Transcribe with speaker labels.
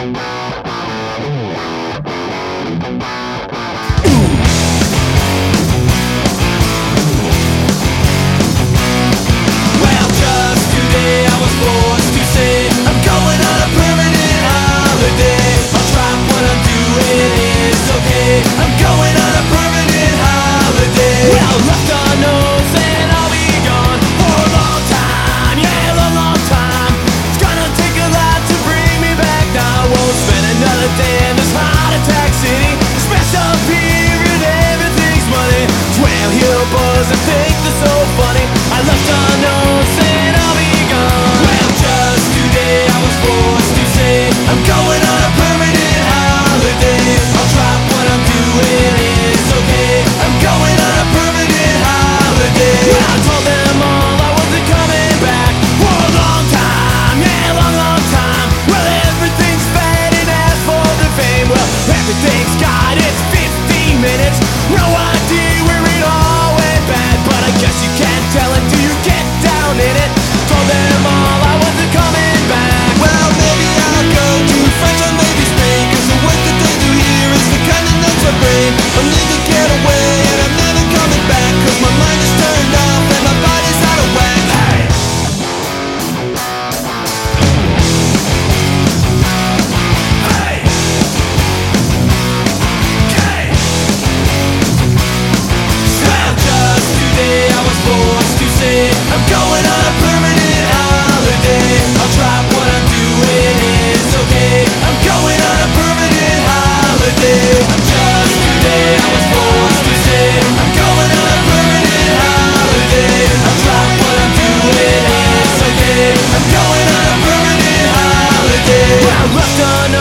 Speaker 1: Bye.
Speaker 2: I'm living
Speaker 1: done